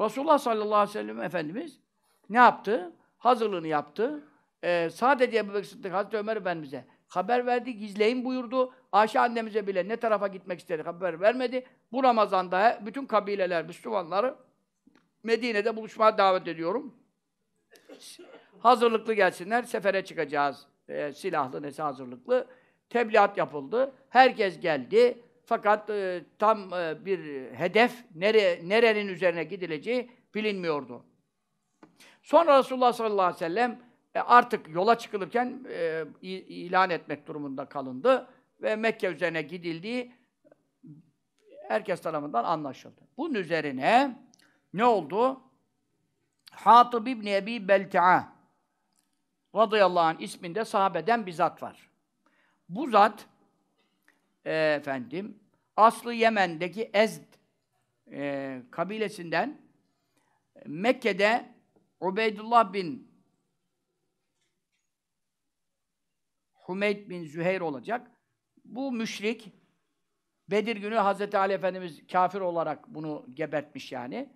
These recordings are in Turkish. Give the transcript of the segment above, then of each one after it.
Resulullah sallallahu aleyhi ve sellem Efendimiz ne yaptı? Hazırlığını yaptı. Ee, sadece Ebu Bekir Sıddık, Hazreti Ömer Efendimiz'e haber verdi, gizleyin buyurdu. Ayşe annemize bile ne tarafa gitmek istedi haber vermedi. Bu Ramazan'da bütün kabileler, Müslümanları Medine'de buluşmaya davet ediyorum. Hazırlıklı gelsinler, sefere çıkacağız. Ee, silahlı nesi hazırlıklı. Tebliğat yapıldı. Herkes geldi. Fakat e, tam e, bir hedef, nere, nerenin üzerine gidileceği bilinmiyordu. Sonra Resulullah sallallahu aleyhi ve sellem e, artık yola çıkılırken e, ilan etmek durumunda kalındı ve Mekke üzerine gidildiği herkes tarafından anlaşıldı. Bunun üzerine ne oldu? Hatib İbn Ebi Belta'a radıyallahu anh isminde sahabeden bir zat var. Bu zat e, efendim aslı Yemen'deki Ezd e, kabilesinden Mekke'de Ubeydullah bin Hümeyd bin Züheyr olacak. Bu müşrik Bedir günü Hazreti Ali Efendimiz kafir olarak bunu gebertmiş yani.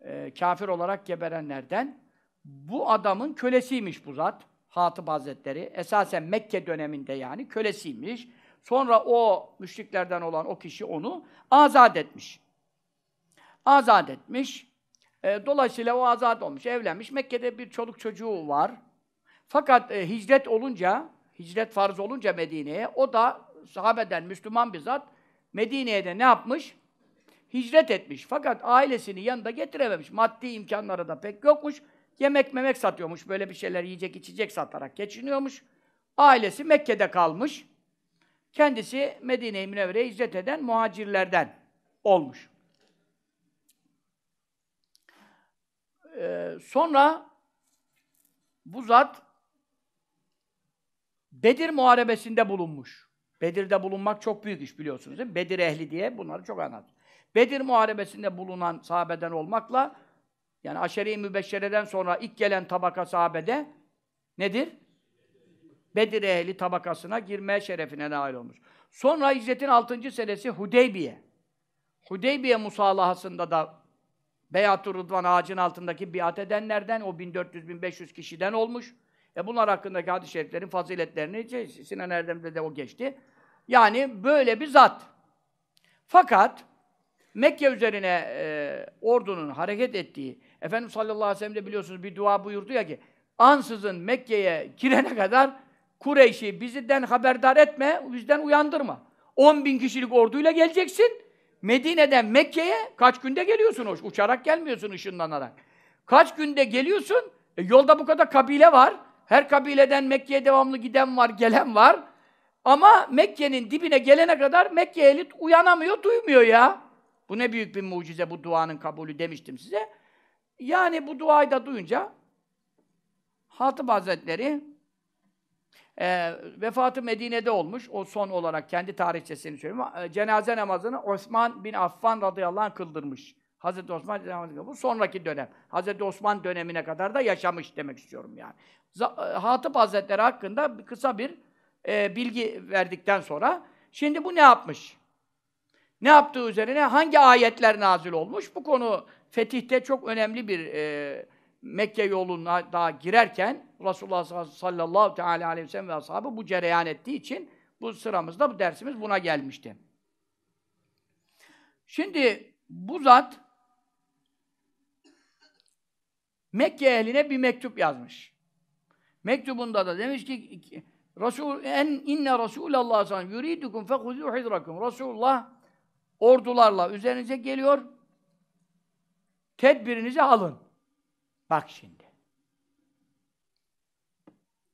E, kafir olarak geberenlerden. Bu adamın kölesiymiş bu zat. Hatip Hazretleri. Esasen Mekke döneminde yani kölesiymiş. Sonra o müşriklerden olan o kişi onu azat etmiş. Azat etmiş. E, dolayısıyla o azat olmuş, evlenmiş. Mekke'de bir çoluk çocuğu var. Fakat e, hicret olunca, hicret farz olunca Medine'ye, o da sahabeden Müslüman bir zat, Medine'ye de ne yapmış? Hicret etmiş. Fakat ailesini yanında getirememiş. Maddi imkanları da pek yokmuş. Yemek memek satıyormuş. Böyle bir şeyler yiyecek içecek satarak geçiniyormuş. Ailesi Mekke'de kalmış. Kendisi Medine-i Münevvere'ye hicret eden muhacirlerden olmuş. Ee, sonra bu zat Bedir Muharebesi'nde bulunmuş. Bedir'de bulunmak çok büyük iş biliyorsunuz değil mi? Bedir ehli diye bunları çok anlat. Bedir Muharebesi'nde bulunan sahabeden olmakla yani aşeri-i mübeşşereden sonra ilk gelen tabaka sahabede nedir? Bedir ehli tabakasına girme şerefine nail olmuş. Sonra hicretin 6. senesi Hudeybiye. Hudeybiye musallahasında da Beyat-ı Rıdvan ağacın altındaki biat edenlerden, o 1400-1500 kişiden olmuş. E bunlar hakkındaki hadis-i şeriflerin faziletlerini Sinan Erdem'de de o geçti. Yani böyle bir zat. Fakat Mekke üzerine e, ordunun hareket ettiği, Efendimiz sallallahu aleyhi ve sellem de biliyorsunuz bir dua buyurdu ya ki, ansızın Mekke'ye girene kadar Kureyş'i bizden haberdar etme, bizden uyandırma. 10 bin kişilik orduyla geleceksin. Medine'den Mekke'ye kaç günde geliyorsun? Uçarak gelmiyorsun ışınlanarak. Kaç günde geliyorsun? E, yolda bu kadar kabile var. Her kabileden Mekke'ye devamlı giden var, gelen var. Ama Mekke'nin dibine gelene kadar Mekke elit uyanamıyor, duymuyor ya. Bu ne büyük bir mucize bu duanın kabulü demiştim size. Yani bu duayı da duyunca Hatip Hazretleri e, vefatı Medine'de olmuş. O son olarak kendi tarihçesini söylüyorum. E, cenaze namazını Osman bin Affan radıyallahu anh kıldırmış. Hazreti Osman bu sonraki dönem. Hazreti Osman dönemine kadar da yaşamış demek istiyorum yani. E, Hatip Hazretleri hakkında kısa bir e, bilgi verdikten sonra şimdi bu ne yapmış? Ne yaptığı üzerine hangi ayetler nazil olmuş? Bu konu fetihte çok önemli bir e, Mekke yoluna daha girerken Resulullah sallallahu teala aleyhi ve sellem ve ashabı bu cereyan ettiği için bu sıramızda bu dersimiz buna gelmişti. Şimdi bu zat Mekke ehline bir mektup yazmış. Mektubunda da demiş ki Resul en inne Resulullah sallallahu aleyhi ve yuridukum fehuzu hidrakum. Resulullah ordularla üzerinize geliyor. Tedbirinizi alın. Bak şimdi.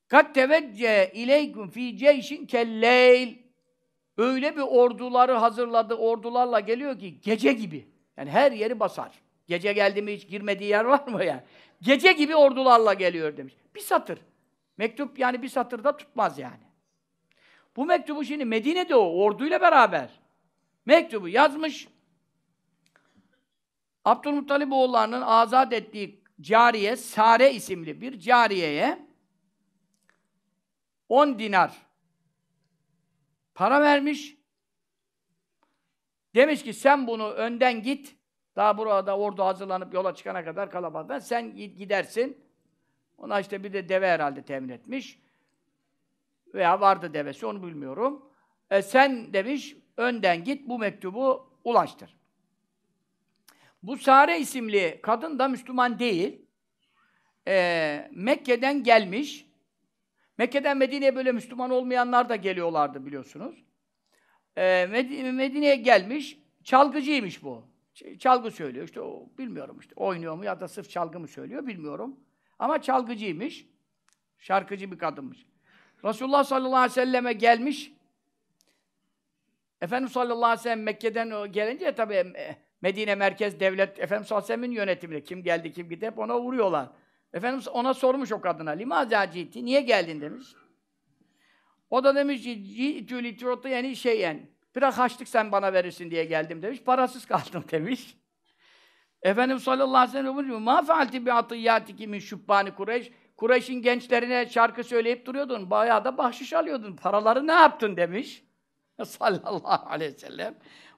Kat tevecce ileykum fi ceyşin kelleyl. Öyle bir orduları hazırladı, ordularla geliyor ki gece gibi. Yani her yeri basar. Gece geldi mi hiç girmediği yer var mı yani? Gece gibi ordularla geliyor demiş. Bir satır. Mektup yani bir satırda tutmaz yani. Bu mektubu şimdi Medine'de o orduyla beraber mektubu yazmış. Abdülmuttalip oğullarının azat ettiği cariye, Sare isimli bir cariyeye 10 dinar para vermiş. Demiş ki sen bunu önden git, Daha burada ordu hazırlanıp yola çıkana kadar kalabalıktan sen gidersin. Ona işte bir de deve herhalde temin etmiş. Veya vardı devesi onu bilmiyorum. E sen demiş önden git bu mektubu ulaştır. Bu Sare isimli kadın da Müslüman değil. E, Mekke'den gelmiş. Mekke'den Medine'ye böyle Müslüman olmayanlar da geliyorlardı biliyorsunuz. E, Medine'ye gelmiş. Çalgıcıymış bu. Çalgı söylüyor. İşte o bilmiyorum işte. Oynuyor mu ya da sırf çalgı mı söylüyor bilmiyorum. Ama çalgıcıymış. Şarkıcı bir kadınmış. Resulullah sallallahu aleyhi ve selleme gelmiş. Efendimiz sallallahu aleyhi ve sellem Mekke'den gelince tabii e, Medine merkez devlet Efendimiz sallallahu aleyhi ve sellem'in yönetiminde kim geldi kim gitti hep ona vuruyorlar. Efendimiz ona sormuş o kadına. Limaza ciddi niye geldin demiş. O da demiş ki yani şey yani biraz haçlık sen bana verirsin diye geldim demiş. Parasız kaldım demiş. Efendimiz sallallahu aleyhi ve sellem buyuruyor. Ma fealti bi atiyyatiki min şubbani Kureyş. Kureyş'in gençlerine şarkı söyleyip duruyordun. Bayağı da bahşiş alıyordun. Paraları ne yaptın demiş. sallallahu aleyhi ve sellem.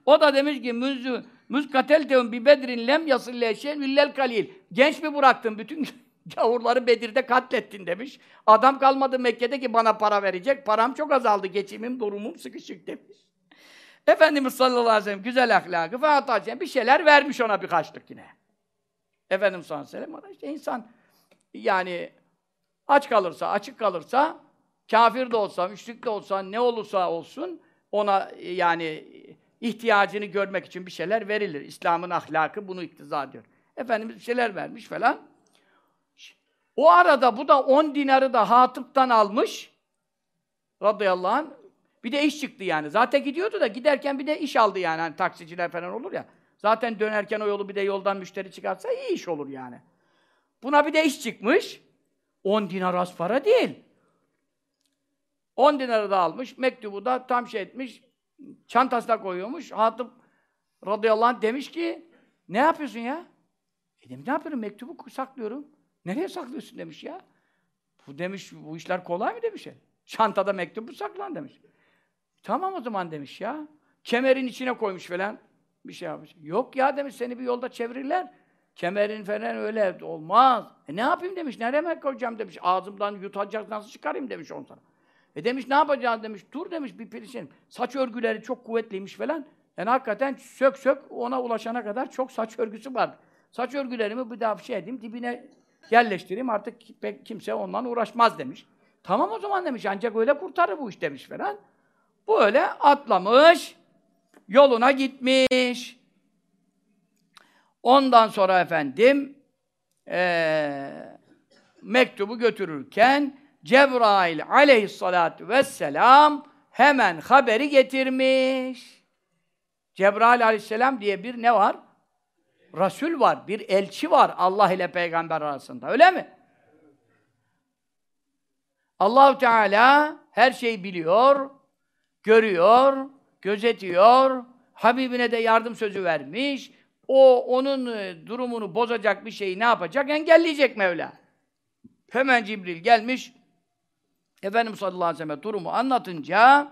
O da demiş ki müzü müz kateltehum bi bedrin lem yasille şey'n illel kalil. Genç mi bıraktın bütün gavurları Bedir'de katlettin demiş. Adam kalmadı Mekke'de ki bana para verecek. Param çok azaldı. Geçimim, durumum sıkışık demiş. Efendimiz sallallahu aleyhi ve sellem güzel ahlakı falan bir şeyler vermiş ona birkaçlık yine. Efendimiz sallallahu aleyhi ve sellem işte insan yani aç kalırsa, açık kalırsa kafir de olsa, müşrik de olsa, ne olursa olsun ona yani ihtiyacını görmek için bir şeyler verilir. İslam'ın ahlakı bunu iktiza ediyor. Efendimiz bir şeyler vermiş falan. O arada bu da 10 dinarı da Hatıp'tan almış. Radıyallahu anh. Bir de iş çıktı yani. Zaten gidiyordu da giderken bir de iş aldı yani. Hani taksiciler falan olur ya. Zaten dönerken o yolu bir de yoldan müşteri çıkarsa iyi iş olur yani. Buna bir de iş çıkmış. 10 dinar az para değil. 10 dinarı da almış. Mektubu da tam şey etmiş. Çantasına koyuyormuş. Hatip radıyallahu anh demiş ki ne yapıyorsun ya? E demiş ne yapıyorum? Mektubu saklıyorum. Nereye saklıyorsun demiş ya. Bu demiş bu işler kolay mı demiş. Çantada mektubu saklan demiş. Tamam o zaman demiş ya. Kemerin içine koymuş falan. Bir şey yapmış. Yok ya demiş seni bir yolda çevirirler. Kemerin falan öyle olmaz. E ne yapayım demiş. Nereye koyacağım demiş. Ağzımdan yutacak nasıl çıkarayım demiş on sana. E demiş ne yapacağız demiş. Dur demiş bir perişan. Saç örgüleri çok kuvvetliymiş falan. Yani hakikaten sök sök ona ulaşana kadar çok saç örgüsü var. Saç örgülerimi bir daha şey edeyim dibine yerleştireyim artık pek kimse ondan uğraşmaz demiş. Tamam o zaman demiş ancak öyle kurtarır bu iş demiş falan. Bu öyle atlamış, yoluna gitmiş. Ondan sonra efendim ee, mektubu götürürken Cebrail aleyhissalatu vesselam hemen haberi getirmiş. Cebrail aleyhisselam diye bir ne var? Resul var, bir elçi var Allah ile peygamber arasında. Öyle mi? Allahu Teala her şeyi biliyor, görüyor, gözetiyor. Habibine de yardım sözü vermiş. O onun e, durumunu bozacak bir şeyi ne yapacak? Engelleyecek Mevla. Hemen Cibril gelmiş. Efendimiz sallallahu aleyhi ve sellem durumu anlatınca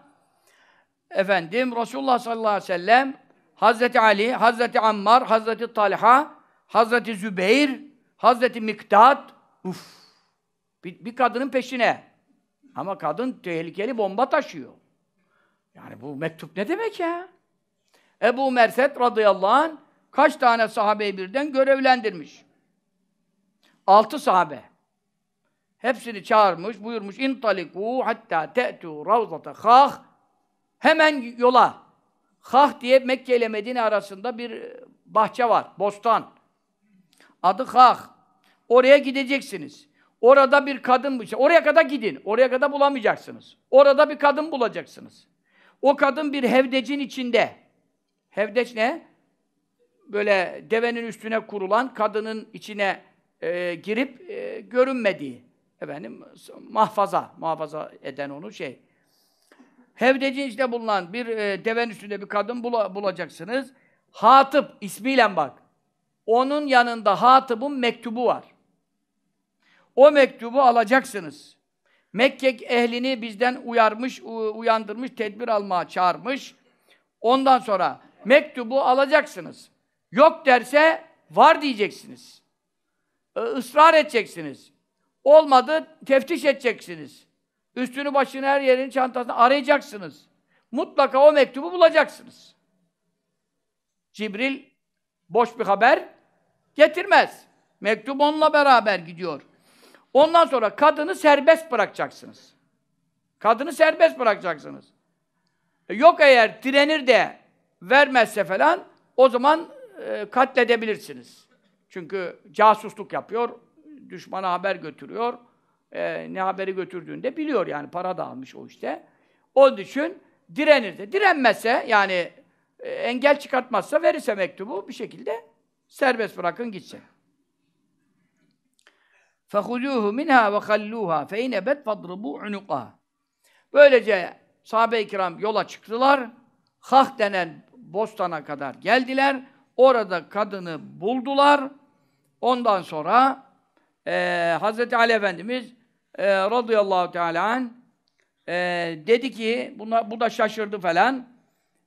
efendim Resulullah sallallahu aleyhi ve sellem Hazreti Ali, Hazreti Ammar, Hazreti Talha, Hazreti Zübeyir, Hazreti Miktat uf bir, bir kadının peşine. Ama kadın tehlikeli bomba taşıyor. Yani bu mektup ne demek ya? Ebu Merset radıyallahu anh kaç tane sahabeyi birden görevlendirmiş? Altı sahabe. Hepsini çağırmış, buyurmuş intaliku hatta te'tu ravzata khah hemen yola. Khah diye Mekke ile Medine arasında bir bahçe var, bostan. Adı Khah. Oraya gideceksiniz. Orada bir kadın, oraya kadar gidin. Oraya kadar bulamayacaksınız. Orada bir kadın bulacaksınız. O kadın bir hevdecin içinde. Hevdeç ne? Böyle devenin üstüne kurulan kadının içine e, girip e, görünmediği. Efendim mahfaza, muhafaza eden onu şey. Hevdecin içinde bulunan bir e, devenin üstünde bir kadın bula, bulacaksınız. Hatıp ismiyle bak. Onun yanında Hatıp'ın mektubu var. O mektubu alacaksınız. Mekke ehlini bizden uyarmış, uyandırmış, tedbir almaya çağırmış. Ondan sonra mektubu alacaksınız. Yok derse var diyeceksiniz. Ee, ısrar edeceksiniz. Olmadı teftiş edeceksiniz. Üstünü başını her yerin çantasını arayacaksınız. Mutlaka o mektubu bulacaksınız. Cibril boş bir haber getirmez. Mektup onunla beraber gidiyor. Ondan sonra kadını serbest bırakacaksınız. Kadını serbest bırakacaksınız. E, yok eğer direnir de vermezse falan o zaman e, katledebilirsiniz. Çünkü casusluk yapıyor, düşmana haber götürüyor. E, ne haberi götürdüğünde biliyor yani para da almış o işte. Onun için direnir de. Direnmezse yani e, engel çıkartmazsa verirse mektubu bir şekilde serbest bırakın gitsin. فَخُذُوهُ مِنْهَا وَخَلُّوهَا فَاِنْ اَبَدْ فَضْرِبُوا عُنُقَهَا Böylece sahabe-i kiram yola çıktılar. Hah denen bostana kadar geldiler. Orada kadını buldular. Ondan sonra e, Hazreti Ali Efendimiz e, radıyallahu teala anh e, dedi ki, buna, bu da şaşırdı falan.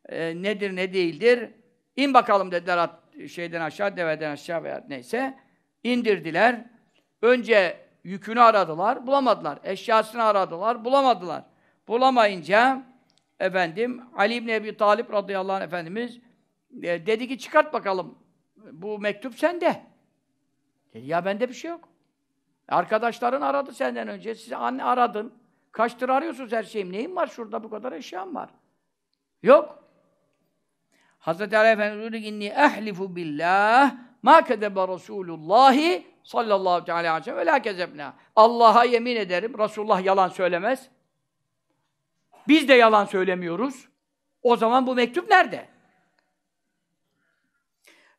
E, nedir ne değildir. İn bakalım dediler at, şeyden aşağı, deveden aşağı veya neyse. İndirdiler. Önce yükünü aradılar, bulamadılar. Eşyasını aradılar, bulamadılar. Bulamayınca efendim Ali İbni Ebi Talip radıyallahu anh efendimiz e, dedi ki çıkart bakalım. Bu mektup sende. Dedi ya bende bir şey yok. Arkadaşların aradı senden önce. Siz anne aradın. Kaçtır arıyorsunuz her şeyim. Neyim var şurada bu kadar eşyam var. Yok. Hazreti Ali Efendimiz diyor ki ehlifu billah ma kedebe Resulullahi sallallahu aleyhi ve sellem kezebna. Allah'a yemin ederim Resulullah yalan söylemez. Biz de yalan söylemiyoruz. O zaman bu mektup nerede?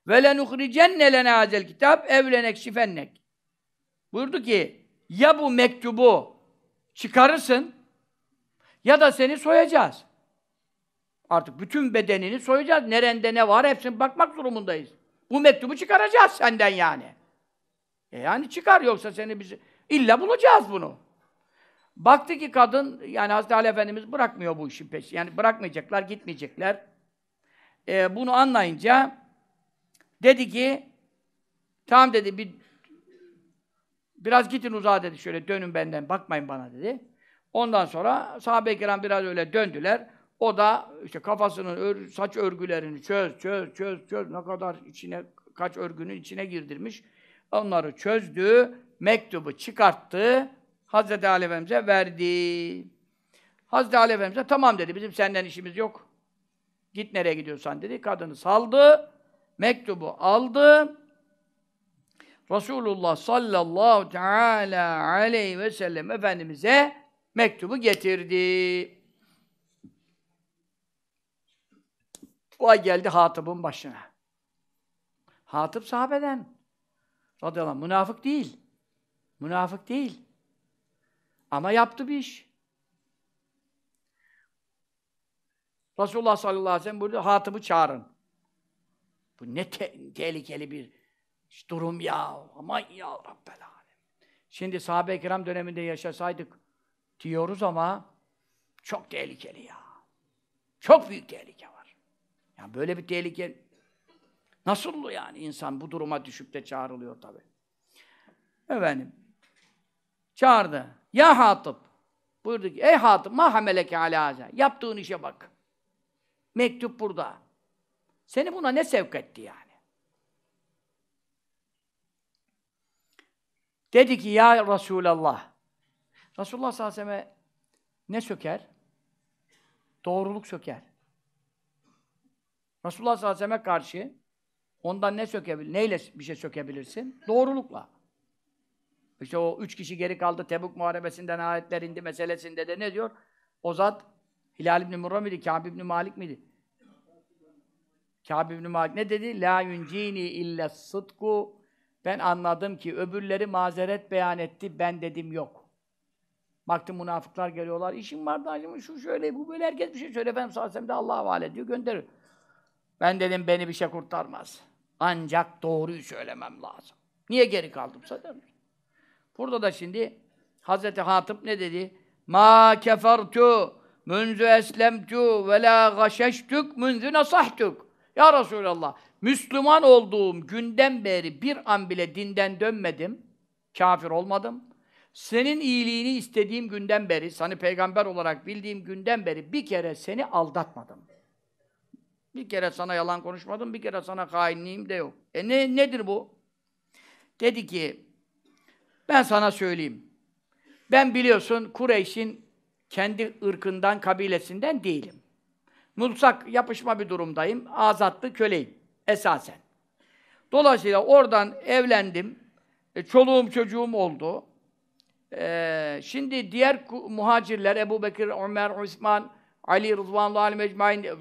Ve lenuhricenne lena hazel kitap evlenek şifennek. Buyurdu ki ya bu mektubu çıkarırsın ya da seni soyacağız. Artık bütün bedenini soyacağız. Nerende ne var hepsini bakmak durumundayız. Bu mektubu çıkaracağız senden yani. E yani çıkar yoksa seni bizi illa bulacağız bunu. Baktı ki kadın, yani Hazreti Ali Efendimiz bırakmıyor bu işin peşi. Yani bırakmayacaklar, gitmeyecekler. Ee, bunu anlayınca dedi ki, tamam dedi, bir biraz gidin uzağa dedi, şöyle dönün benden, bakmayın bana dedi. Ondan sonra sahabe-i kiram biraz öyle döndüler. O da işte kafasının ör, saç örgülerini çöz, çöz, çöz, çöz. Ne kadar içine, kaç örgünün içine girdirmiş. Onları çözdü, mektubu çıkarttı. Hazreti Ali Efendimiz'e verdi. Hazreti Ali Efendimiz'e tamam dedi, bizim senden işimiz yok. Git nereye gidiyorsan dedi. Kadını saldı, mektubu aldı. Resulullah sallallahu teala aleyhi ve sellem Efendimiz'e mektubu getirdi. Vay geldi Hatip'in başına. Hatip sahabeden. Radıyallahu anh. Münafık değil. Münafık değil. Ama yaptı bir iş. Resulullah sallallahu aleyhi ve sellem buyurdu, Hatip'i çağırın. Bu ne te tehlikeli bir durum ya. Aman ya Rabbel alem. Şimdi sahabe-i kiram döneminde yaşasaydık diyoruz ama çok tehlikeli ya. Çok büyük tehlike var. Yani böyle bir tehlike nasıl yani insan bu duruma düşüp de çağrılıyor tabi. Efendim çağırdı. Ya Hatip. Buyurdu ki, ey Hatip, ma hameleke alâze. Yaptığın işe bak. Mektup burada. Seni buna ne sevk etti yani? Dedi ki, ya Resulallah. Resulullah sallallahu aleyhi ve sellem ne söker? Doğruluk söker. Resulullah sallallahu aleyhi ve selleme karşı ondan ne sökebilir? Neyle bir şey sökebilirsin? Doğrulukla. İşte o üç kişi geri kaldı Tebuk Muharebesi'nden ayetler indi meselesinde de ne diyor? O zat Hilal ibn Murra mıydı? Kâb ibn Malik miydi? Kâb ibn Malik ne dedi? La yuncini illa sıdku. Ben anladım ki öbürleri mazeret beyan etti. Ben dedim yok. Baktım münafıklar geliyorlar. İşim vardı acımı şu şöyle bu böyle herkes bir şey söyle. Efendim sallallahu de Allah'a havale ediyor gönderiyor. Ben dedim beni bir şey kurtarmaz. Ancak doğruyu söylemem lazım. Niye geri kaldım? Sadece. Burada da şimdi Hazreti Hatip ne dedi? Ma kefertu munzu eslemtu ve la gaşeştuk munzu nasahtuk. Ya Resulallah Müslüman olduğum günden beri bir an bile dinden dönmedim. Kafir olmadım. Senin iyiliğini istediğim günden beri, seni peygamber olarak bildiğim günden beri bir kere seni aldatmadım. Bir kere sana yalan konuşmadım, bir kere sana hainliğim de yok. E ne, nedir bu? Dedi ki, ben sana söyleyeyim. Ben biliyorsun Kureyş'in kendi ırkından, kabilesinden değilim. Mulsak yapışma bir durumdayım. Azatlı köleyim esasen. Dolayısıyla oradan evlendim. E, çoluğum çocuğum oldu. E, şimdi diğer muhacirler Ebu Bekir, Ömer, Osman, Ali, Rıdvanlı, Ali Mecmain e,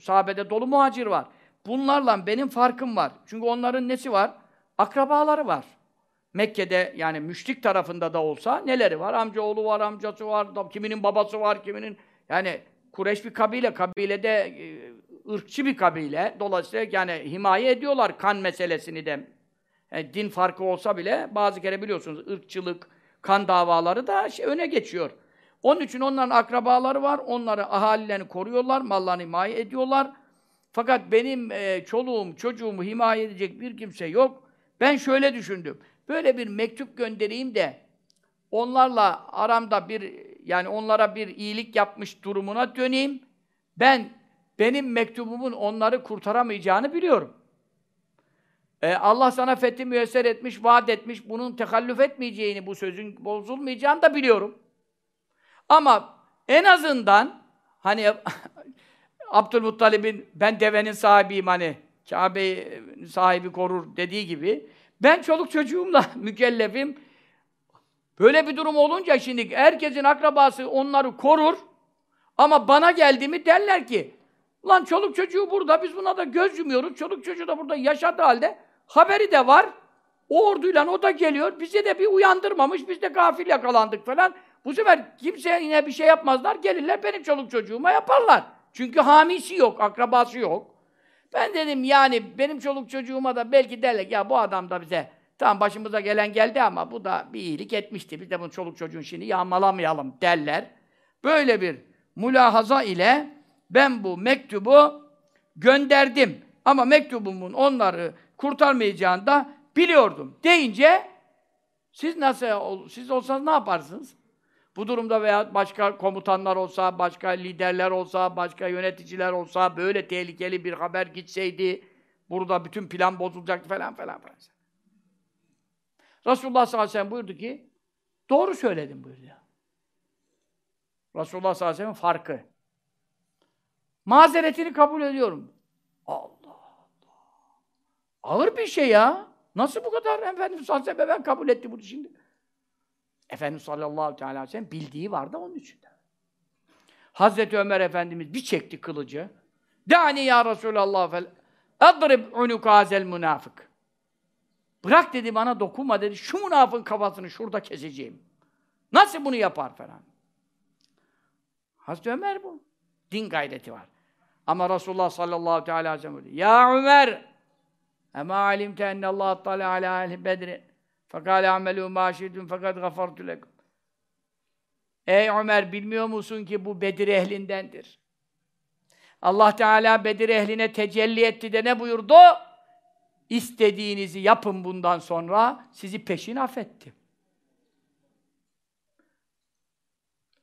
sahabede dolu muhacir var. Bunlarla benim farkım var. Çünkü onların nesi var? Akrabaları var. Mekke'de yani müşrik tarafında da olsa neleri var? Amcaoğlu var, amcası var, kiminin babası var, kiminin yani Kureş bir kabile, kabilede e, ırkçı bir kabile. Dolayısıyla yani himaye ediyorlar kan meselesini de. Yani din farkı olsa bile bazı kere biliyorsunuz ırkçılık, kan davaları da şey, öne geçiyor. Onun için onların akrabaları var. Onları ahalilerini koruyorlar, mallarını himaye ediyorlar. Fakat benim e, çoluğum, çocuğumu himaye edecek bir kimse yok. Ben şöyle düşündüm. Böyle bir mektup göndereyim de onlarla aramda bir yani onlara bir iyilik yapmış durumuna döneyim. Ben benim mektubumun onları kurtaramayacağını biliyorum. Ee, Allah sana fethi müyesser etmiş, vaat etmiş, bunun tekallüf etmeyeceğini, bu sözün bozulmayacağını da biliyorum. Ama en azından hani Abdülmuttalib'in ben devenin sahibiyim hani Kabe sahibi korur dediği gibi ben çoluk çocuğumla mükellefim. Böyle bir durum olunca şimdi herkesin akrabası onları korur ama bana geldi mi derler ki Ulan çoluk çocuğu burada, biz buna da göz yumuyoruz. Çoluk çocuğu da burada yaşadığı halde haberi de var. O orduyla o da geliyor. Bizi de bir uyandırmamış, biz de gafil yakalandık falan. Bu sefer kimse yine bir şey yapmazlar. Gelirler benim çoluk çocuğuma yaparlar. Çünkü hamisi yok, akrabası yok. Ben dedim yani benim çoluk çocuğuma da belki derler ya bu adam da bize tam başımıza gelen geldi ama bu da bir iyilik etmişti. Biz de bunun çoluk çocuğun şimdi yağmalamayalım derler. Böyle bir mülahaza ile ben bu mektubu gönderdim. Ama mektubumun onları kurtarmayacağını da biliyordum. Deyince siz nasıl siz olsanız ne yaparsınız? Bu durumda veya başka komutanlar olsa, başka liderler olsa, başka yöneticiler olsa böyle tehlikeli bir haber gitseydi burada bütün plan bozulacaktı falan falan falan. Resulullah sallallahu aleyhi ve sellem buyurdu ki doğru söyledim buyurdu ya. Resulullah sallallahu aleyhi ve sellem farkı. Mazeretini kabul ediyorum. Allah Allah. Ağır bir şey ya. Nasıl bu kadar Efendimiz sallallahu aleyhi ve sellem kabul etti bunu şimdi? Efendimiz sallallahu aleyhi ve sellem bildiği vardı onun için. Hazreti Ömer Efendimiz bir çekti kılıcı. Dani ya Resulallah fel adrib unuka hazel münafık. Bırak dedi bana dokunma dedi. Şu münafığın kafasını şurada keseceğim. Nasıl bunu yapar falan. Hazreti Ömer bu. Din gayreti var. Ama Resulullah sallallahu teala aleyhi ve sellem Ya Ömer Ema alimte enne Allah tala ala ehli bedri fekale amelu ma şidun fakat gafartu lekum Ey Ömer bilmiyor musun ki bu Bedir ehlindendir. Allah Teala Bedir ehline tecelli etti de ne buyurdu? İstediğinizi yapın bundan sonra sizi peşin affettim.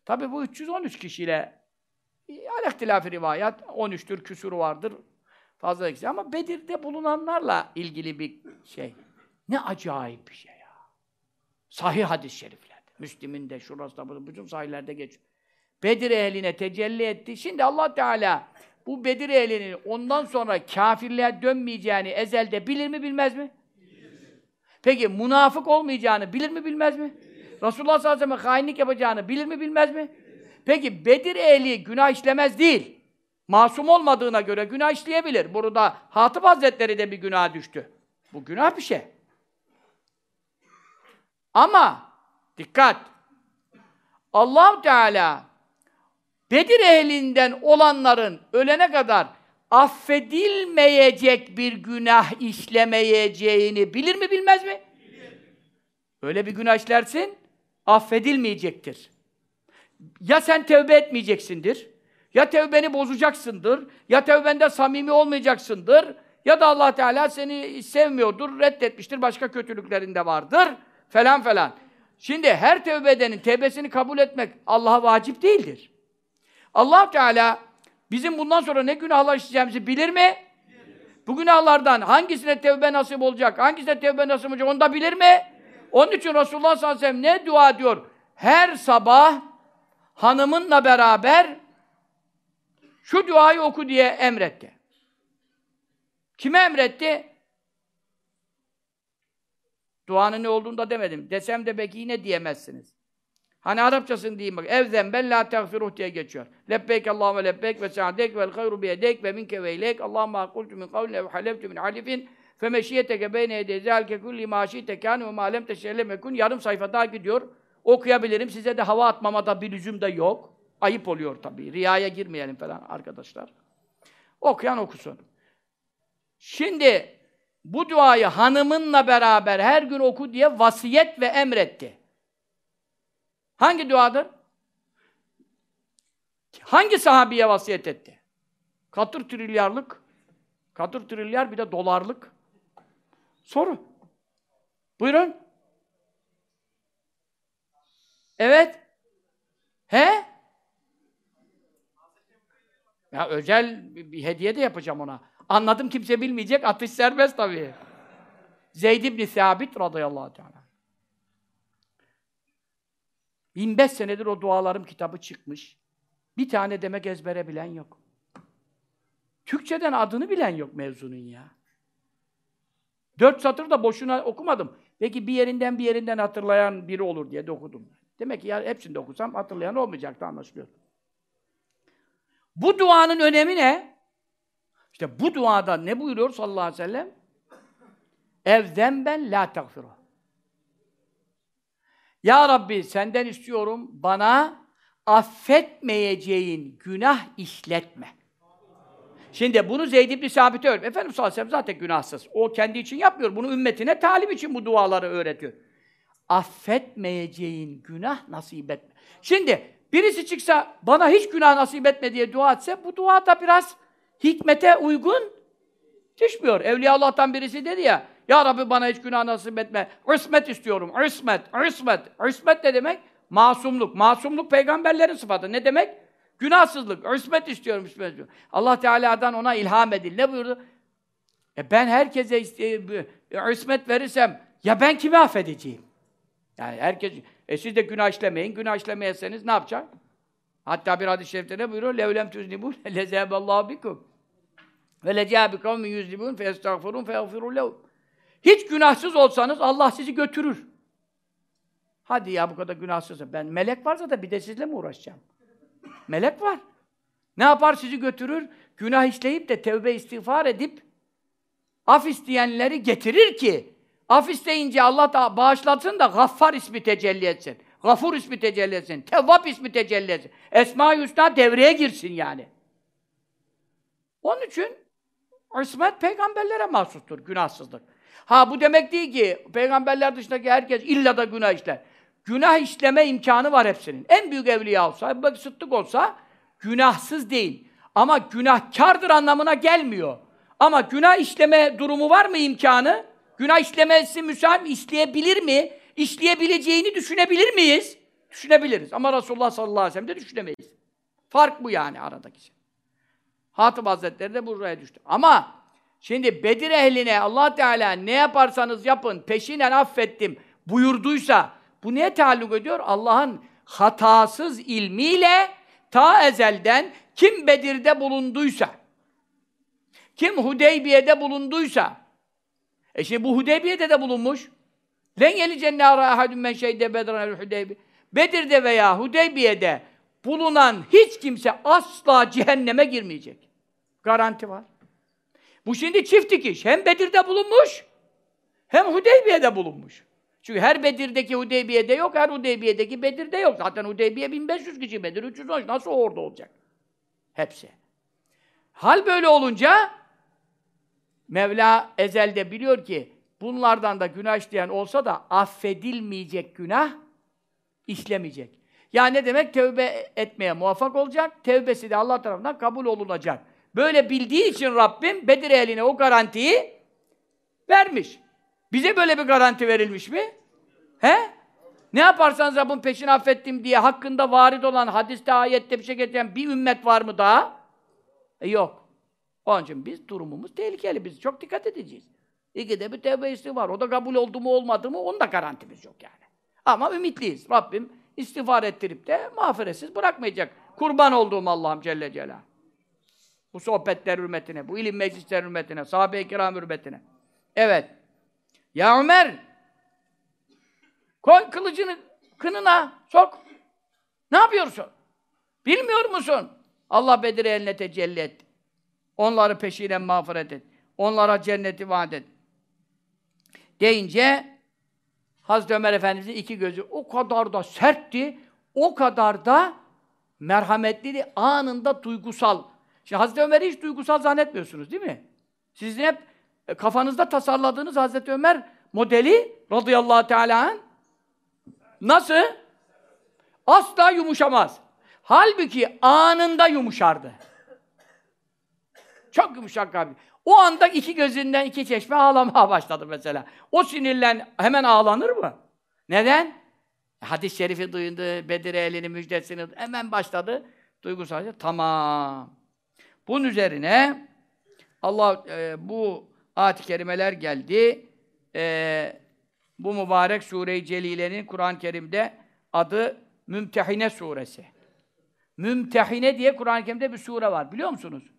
Tabi bu 313 kişiyle Alektilafı rivayet 13'tür, küsur vardır. Fazla eksik ama Bedir'de bulunanlarla ilgili bir şey. Ne acayip bir şey ya. Sahih hadis-i şeriflerde. Müslim'in de, şurası da, bütün sahihlerde geçiyor. Bedir ehline tecelli etti. Şimdi Allah Teala bu Bedir ehlinin ondan sonra kafirliğe dönmeyeceğini ezelde bilir mi bilmez mi? Peki münafık olmayacağını bilir mi bilmez mi? Resulullah sallallahu aleyhi ve sellem hainlik yapacağını bilir mi bilmez mi? Peki Bedir ehli günah işlemez değil. Masum olmadığına göre günah işleyebilir. Burada Hatip Hazretleri de bir günah düştü. Bu günah bir şey. Ama dikkat! allah Teala Bedir ehlinden olanların ölene kadar affedilmeyecek bir günah işlemeyeceğini bilir mi bilmez mi? Bilir. Öyle bir günah işlersin, affedilmeyecektir. Ya sen tevbe etmeyeceksindir, ya tevbeni bozacaksındır, ya tevbende samimi olmayacaksındır, Ya da Allah Teala seni sevmiyordur, reddetmiştir, başka kötülüklerin de vardır falan falan. Şimdi her tevbe edenin tevbesini kabul etmek Allah'a vacip değildir. Allah Teala bizim bundan sonra ne günahlar işleyeceğimizi bilir mi? Bu günahlardan hangisine tevbe nasip olacak, hangisine tevbe nasip olacak onu da bilir mi? Onun için Resulullah sallallahu aleyhi ve sellem ne dua diyor? Her sabah hanımınla beraber şu duayı oku diye emretti. Kime emretti? Duanın ne olduğunu da demedim. Desem de belki yine diyemezsiniz. Hani Arapçasını diyeyim bak. Evzen ben la teğfiruh diye geçiyor. Lebbeyk Allahümme lebbeyk ve sa'dek vel hayru biyedek ve minke ve ileyk. Allahümme akultu min kavline ve haleftu min halifin fe meşiyeteke beyne yedey zelke kulli maşite kâne ve mâ lem teşellem ekun. Yarım sayfa daha gidiyor. Okuyabilirim. Size de hava atmamada bir lüzum da yok. Ayıp oluyor tabii. Riyaya girmeyelim falan arkadaşlar. Okuyan okusun. Şimdi bu duayı hanımınla beraber her gün oku diye vasiyet ve emretti. Hangi duadır? Hangi sahabiye vasiyet etti? Katır trilyarlık, katır trilyar bir de dolarlık. Soru. Buyurun. Evet. He? Ya özel bir, hediye de yapacağım ona. Anladım kimse bilmeyecek, atış serbest tabii. Zeyd ibn Sabit radıyallahu teala. 25 senedir o dualarım kitabı çıkmış. Bir tane demek ezbere bilen yok. Türkçeden adını bilen yok mevzunun ya. Dört satır da boşuna okumadım. Peki bir yerinden bir yerinden hatırlayan biri olur diye de okudum. Demek ki ya hepsini de okusam hatırlayan olmayacaktı anlaşılıyor. Bu duanın önemi ne? İşte bu duada ne buyuruyor sallallahu aleyhi ve sellem? Evden ben la tagfiru. Ya Rabbi senden istiyorum bana affetmeyeceğin günah işletme. Şimdi bunu Zeyd ibn Sabit'e öğret. Efendimiz sallallahu aleyhi ve sellem zaten günahsız. O kendi için yapmıyor. Bunu ümmetine talim için bu duaları öğretiyor. Affetmeyeceğin günah nasip etme. Şimdi birisi çıksa bana hiç günah nasip etme diye dua etse bu dua da biraz hikmete uygun düşmüyor. Evliya Allah'tan birisi dedi ya Ya Rabbi bana hiç günah nasip etme. Üsmet istiyorum. Üsmet, üsmet. Üsmet ne demek? Masumluk. Masumluk peygamberlerin sıfatı. Ne demek? Günahsızlık. Üsmet istiyorum, üsmet istiyorum. Allah Teala'dan ona ilham edil. Ne buyurdu? E ben herkese üsmet verirsem ya ben kimi affedeceğim? Yani herkes, e siz de günah işlemeyin, günah işlemeyeseniz ne yapacak? Hatta bir hadis-i şerifte ne buyuruyor? لَوْلَمْ تُزْنِبُونَ لَزَيَبَ اللّٰهُ بِكُمْ وَلَجَاءَ بِقَوْمٍ يُزْنِبُونَ فَيَسْتَغْفِرُونَ فَيَغْفِرُوا لَهُمْ Hiç günahsız olsanız Allah sizi götürür. Hadi ya bu kadar günahsızım. Ben melek varsa da bir de sizle mi uğraşacağım? Melek var. Ne yapar sizi götürür? Günah işleyip de tevbe istiğfar edip af isteyenleri getirir ki af isteyince Allah da bağışlasın da Gaffar ismi tecelli etsin. Gafur ismi tecelli etsin. Tevvap ismi tecelli etsin. Esma-i Hüsna devreye girsin yani. Onun için ismet peygamberlere mahsustur, günahsızlık. Ha bu demek değil ki peygamberler dışındaki herkes illa da günah işler. Günah işleme imkanı var hepsinin. En büyük evliya olsa, Ebu Bekir olsa günahsız değil. Ama günahkardır anlamına gelmiyor. Ama günah işleme durumu var mı imkanı? Günah işlemesi müsaade mi? Mi? İşleyebileceğini düşünebilir miyiz? Düşünebiliriz. Ama Resulullah sallallahu aleyhi ve sellem de düşünemeyiz. Fark bu yani aradaki şey. Hatip Hazretleri de buraya düştü. Ama şimdi Bedir ehline Allah Teala ne yaparsanız yapın peşinen affettim buyurduysa bu neye taalluk ediyor? Allah'ın hatasız ilmiyle ta ezelden kim Bedir'de bulunduysa, kim Hudeybiye'de bulunduysa, e şimdi bu Hudeybiye'de de bulunmuş. Len yeli cennâra ahadun men şeyde bedran el Hudeybiye. Bedir'de veya Hudeybiye'de bulunan hiç kimse asla cehenneme girmeyecek. Garanti var. Bu şimdi çift dikiş. Hem Bedir'de bulunmuş, hem Hudeybiye'de bulunmuş. Çünkü her Bedir'deki Hudeybiye'de yok, her Hudeybiye'deki Bedir'de yok. Zaten Hudeybiye 1500 kişi, Bedir 310. Nasıl orada olacak? Hepsi. Hal böyle olunca Mevla ezelde biliyor ki bunlardan da günah işleyen olsa da affedilmeyecek günah işlemeyecek. Yani ne demek? Tevbe etmeye muvaffak olacak. Tevbesi de Allah tarafından kabul olunacak. Böyle bildiği için Rabbim Bedir ehline o garantiyi vermiş. Bize böyle bir garanti verilmiş mi? He? Ne yaparsanız Rabbin peşini affettim diye hakkında varid olan hadiste, ayette bir şey getiren bir ümmet var mı daha? E yok. Onun için biz durumumuz tehlikeli. Biz çok dikkat edeceğiz. İkide bir tevbe var. O da kabul oldu mu olmadı mı onun da garantimiz yok yani. Ama ümitliyiz. Rabbim istiğfar ettirip de mağfiretsiz bırakmayacak. Kurban olduğum Allah'ım Celle Celal. Bu sohbetler hürmetine, bu ilim meclisler hürmetine, sahabe-i kiram hürmetine. Evet. Ya Ömer, koy kılıcını kınına, sok. Ne yapıyorsun? Bilmiyor musun? Allah Bedir'i eline tecelli etti. Onları peşiyle mağfiret et. Onlara cenneti vaat et. Deyince Hazreti Ömer Efendimiz'in iki gözü o kadar da sertti, o kadar da merhametliydi, anında duygusal. Şimdi Hazreti Ömer'i hiç duygusal zannetmiyorsunuz değil mi? Sizin hep e, kafanızda tasarladığınız Hazreti Ömer modeli radıyallahu teala nasıl? Asla yumuşamaz. Halbuki anında yumuşardı. Çok yumuşak abi. O anda iki gözünden iki çeşme ağlamaya başladı mesela. O sinirlen hemen ağlanır mı? Neden? Hadis-i şerifi duyundu, Bedir elini müjdesini hemen başladı. Duygusal. Tamam. Bunun üzerine Allah e, bu ayet-i kerimeler geldi. E, bu mübarek sure-i celilenin Kur'an-ı Kerim'de adı Mümtehine suresi. Mümtehine diye Kur'an-ı Kerim'de bir sure var. Biliyor musunuz?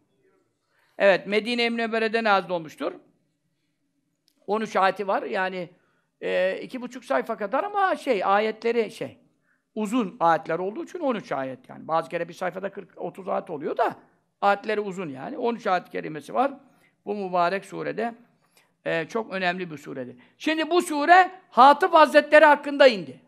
Evet, Medine-i Münevvere'de nazil olmuştur. 13 ayeti var. Yani e, iki buçuk sayfa kadar ama şey, ayetleri şey, uzun ayetler olduğu için 13 ayet yani. Bazı kere bir sayfada 40-30 ayet oluyor da ayetleri uzun yani. 13 ayet kerimesi var. Bu mübarek surede e, çok önemli bir suredir. Şimdi bu sure Hatip Hazretleri hakkında indi.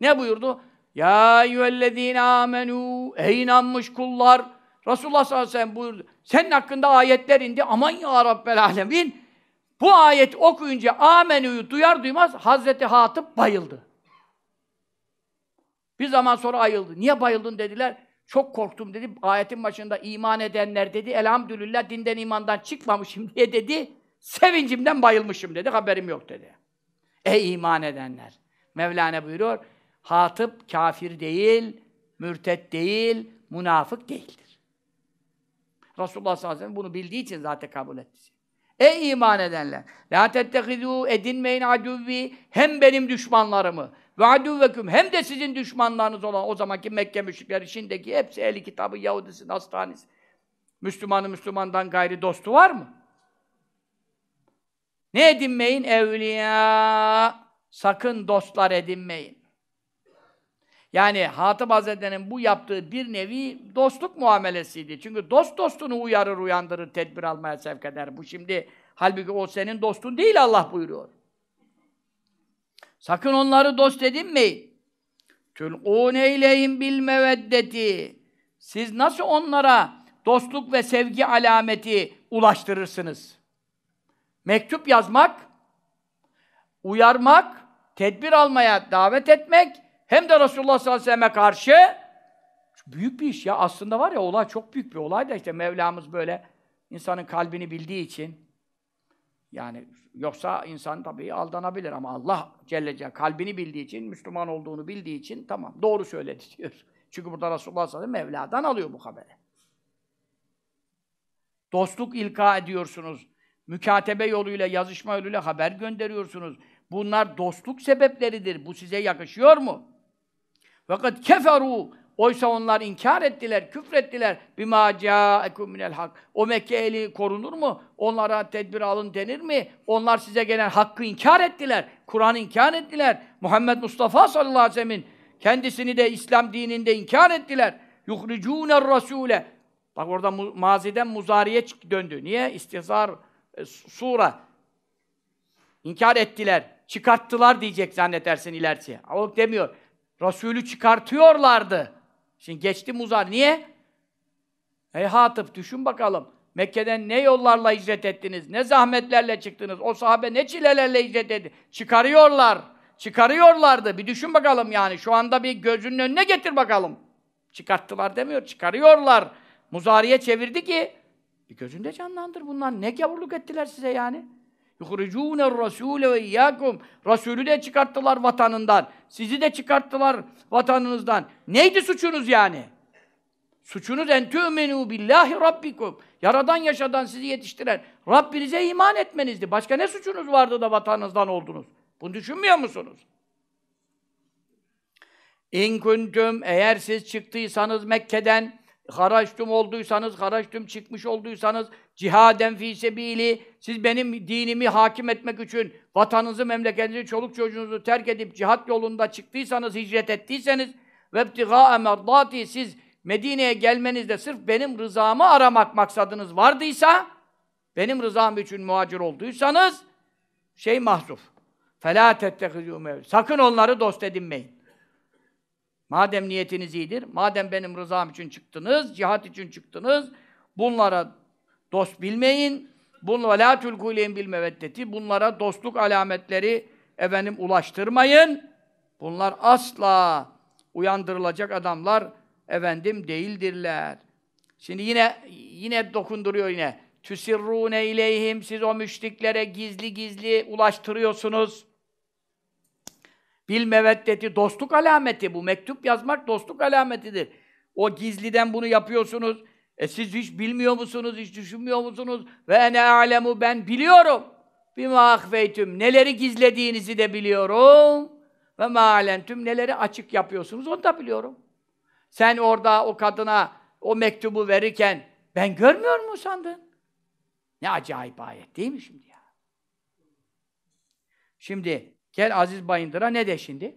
Ne buyurdu? Ya eyyühellezine amenu ey inanmış kullar Resulullah sallallahu aleyhi ve sellem buyurdu. Senin hakkında ayetler indi. Aman ya Rabbel alemin. Bu ayet okuyunca amenü'yü duyar duymaz Hazreti Hatip bayıldı. Bir zaman sonra ayıldı. Niye bayıldın dediler. Çok korktum dedi. Ayetin başında iman edenler dedi. Elhamdülillah dinden imandan çıkmamışım diye dedi. Sevincimden bayılmışım dedi. Haberim yok dedi. Ey iman edenler. Mevlana buyuruyor. Hatip kafir değil, mürtet değil, münafık değildir. Resulullah sallallahu aleyhi ve sellem bunu bildiği için zaten kabul etti. Ey iman edenler! La tettehidû edinmeyin aduvvi hem benim düşmanlarımı ve aduvveküm hem de sizin düşmanlarınız olan o zamanki Mekke müşrikleri şimdiki hepsi ehli kitabı Yahudisi, Nasranisi. Müslümanı Müslümandan gayri dostu var mı? Ne edinmeyin? Evliya. Sakın dostlar edinmeyin. Yani Hatip Hazretleri'nin bu yaptığı bir nevi dostluk muamelesiydi. Çünkü dost dostunu uyarır, uyandırır, tedbir almaya sevk eder. Bu şimdi, halbuki o senin dostun değil Allah buyuruyor. Sakın onları dost edinmeyin. Tül'ûne ileyhim bil meveddeti. Siz nasıl onlara dostluk ve sevgi alameti ulaştırırsınız? Mektup yazmak, uyarmak, tedbir almaya davet etmek, hem de Resulullah sallallahu aleyhi ve selleme karşı büyük bir iş ya. Aslında var ya olay çok büyük bir olay da işte Mevlamız böyle insanın kalbini bildiği için yani yoksa insan tabii aldanabilir ama Allah Celle Celle kalbini bildiği için, Müslüman olduğunu bildiği için tamam doğru söyledi diyor. Çünkü burada Resulullah sallallahu aleyhi ve sellem Mevla'dan alıyor bu haberi. Dostluk ilka ediyorsunuz. Mükatebe yoluyla, yazışma yoluyla haber gönderiyorsunuz. Bunlar dostluk sebepleridir. Bu size yakışıyor mu? Fakat keferu oysa onlar inkar ettiler, küfrettiler. Bima ca'ekum minel hak. O Mekke eli korunur mu? Onlara tedbir alın denir mi? Onlar size gelen hakkı inkar ettiler. Kur'an'ı inkar ettiler. Muhammed Mustafa sallallahu aleyhi ve sellem'in kendisini de İslam dininde inkar ettiler. Yuhricûner rasûle. Bak orada mu maziden muzariye döndü. Niye? İstihzar e, sura. İnkar ettiler. Çıkarttılar diyecek zannedersin ilerisi. O demiyor. Resulü çıkartıyorlardı. Şimdi geçti muzar. Niye? Ey Hatip düşün bakalım. Mekke'den ne yollarla hicret ettiniz? Ne zahmetlerle çıktınız? O sahabe ne çilelerle hicret etti? Çıkarıyorlar. Çıkarıyorlardı. Bir düşün bakalım yani. Şu anda bir gözünün önüne getir bakalım. Çıkarttılar demiyor. Çıkarıyorlar. Muzariye çevirdi ki Bir gözünde canlandır bunlar. Ne gavurluk ettiler size yani? يُخْرِجُونَ الرَّسُولَ وَاِيَّاكُمْ Resulü de çıkarttılar vatanından. Sizi de çıkarttılar vatanınızdan. Neydi suçunuz yani? Suçunuz en tü'menû billahi rabbikum. Yaradan yaşadan sizi yetiştiren Rabbinize iman etmenizdi. Başka ne suçunuz vardı da vatanınızdan oldunuz? Bunu düşünmüyor musunuz? İn kuntum eğer siz çıktıysanız Mekke'den haraçtüm olduysanız, haraçtüm çıkmış olduysanız cihaden fi sebili siz benim dinimi hakim etmek için vatanınızı, memleketinizi, çoluk çocuğunuzu terk edip cihat yolunda çıktıysanız, hicret ettiyseniz ve ibtigâ merdâti siz Medine'ye gelmenizde sırf benim rızamı aramak maksadınız vardıysa benim rızam için muhacir olduysanız şey mahzuf. فَلَا تَتَّخِذُوا Sakın onları dost edinmeyin. Madem niyetiniz iyidir, madem benim rızam için çıktınız, cihat için çıktınız, bunlara dost bilmeyin. Bunla la tulkuleyim bil meveddeti. Bunlara dostluk alametleri efendim ulaştırmayın. Bunlar asla uyandırılacak adamlar efendim değildirler. Şimdi yine yine dokunduruyor yine. Tüsirrûne ileyhim siz o müşriklere gizli gizli ulaştırıyorsunuz. Bil meveddeti dostluk alameti bu. Mektup yazmak dostluk alametidir. O gizliden bunu yapıyorsunuz. E siz hiç bilmiyor musunuz, hiç düşünmüyor musunuz? Ve ene alemu ben biliyorum. Bima ahfeytüm. Neleri gizlediğinizi de biliyorum. Ve ma alentüm. Neleri açık yapıyorsunuz onu da biliyorum. Sen orada o kadına o mektubu verirken ben görmüyor mu sandın? Ne acayip ayet değil mi şimdi ya? Şimdi gel Aziz Bayındır'a ne de şimdi?